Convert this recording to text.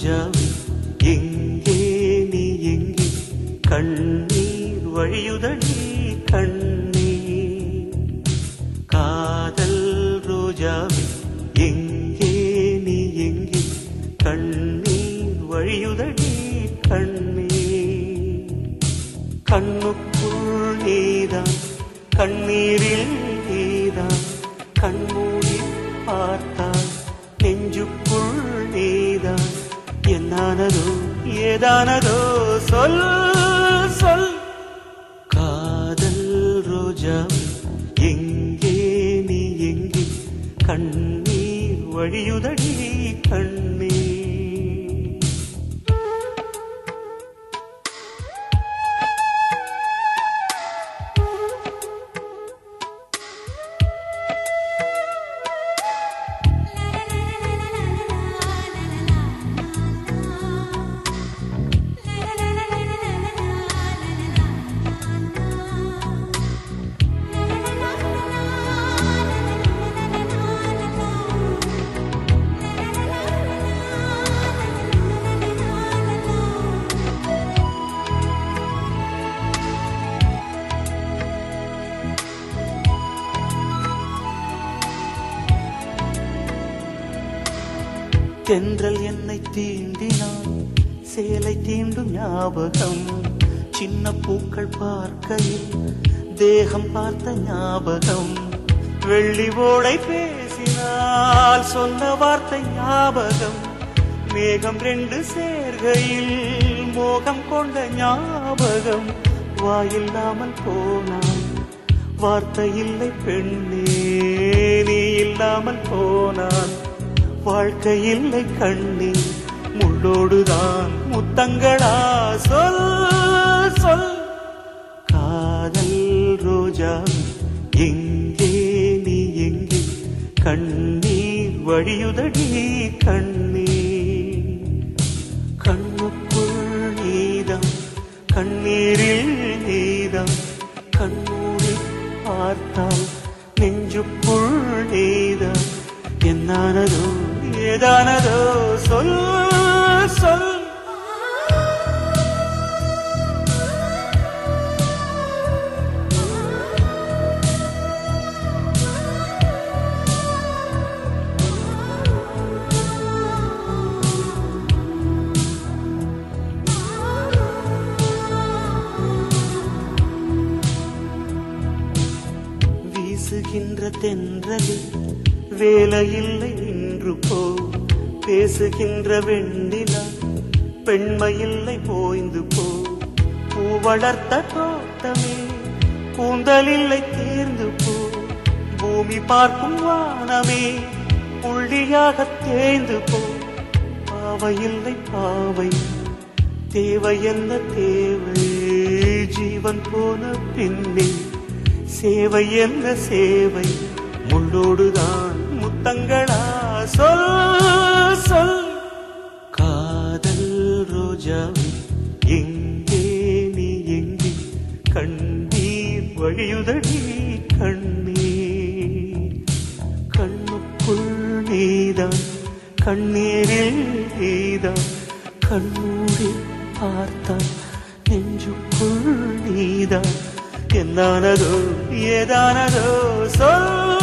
ரோஜாவே எங்கே நீ எங்கே? கண்ணீர் வழியுதடி கண்ணீர். காதல் ரோஜாவே எங்கே நீ எங்கே? கண்ணீர் வழியுதடி கண்ணீர். கண்ணுக்குள் நீதான் கண்ணீரில் நீதான். கண்மூடி பார்த்தால் நெஞ்சுக்குள் என்னானதோ ஏதானதோ சொல் சொல். காதல் ரோஜா எங்கே நீ எங்கே? கண்ணீர் வழியுதடி கண்ணீர் தென்றல் என்னை தீண்டினான். சேலை தீண்டும் ஞாபகம் சின்ன பூக்கள் பார்க்கையில் தேகம் பார்த்த ஞாபகம். வெள்ளி ஓடை பேசினால் சொன்ன வார்த்தை ஞாபகம். மேகம் ரெண்டு சேர்கையில் மோகம் கொண்ட ஞாபகம். வாயில்லாமல் போனான் வார்த்தை இல்லை பெண்ணே நீ இல்லாமல் போனான் வாழ்க்கை இல்லை கண்ணி முள்ளோடுதான் முத்தங்களா. சொல் சொல். காதல் ரோஜா எங்கே நீ எங்கே? கண்ணீர் வழியுதடி கண்ணீர். கண்ணுக்குள் நீதான் கண்ணீரில் நீதான். கண்ணூரி பார்த்தால் நெஞ்சுக்குள் நீதான். என்னானதோ ஏதானதோ சொல் சொல். வீசுகின்ற தென்றலில் வேலையில்லை நின்று போ. பேசுகின்ற வெண்ணிலா பெண்மையில்லை போய்ந்து போ. பூ வளர்த்த தோட்டமே கூந்தலில்லை தேர்ந்து போ. பூமி பார்க்கும் வானமே புள்ளியாக தேய்ந்து போ. பாவையில்லை பாவை தேவை என்ன தேவை? ஜீவன் போன பின்னே சேவை என்ன சேவை? முள்ளோடுதான் முத்தங்களா சொல் சொல் காதல் ரோஜாவே எங்கே நீ எங்கே கண்ணீர் வழியுதடி கண்ணீர் கண்ணுக்குள் நீதான் கண்ணீரில் நீதான் கண்ணூரி பார்த்தான் நெஞ்சுக்குள் நீதான் என்னானதோ ஏதானதோ சொல்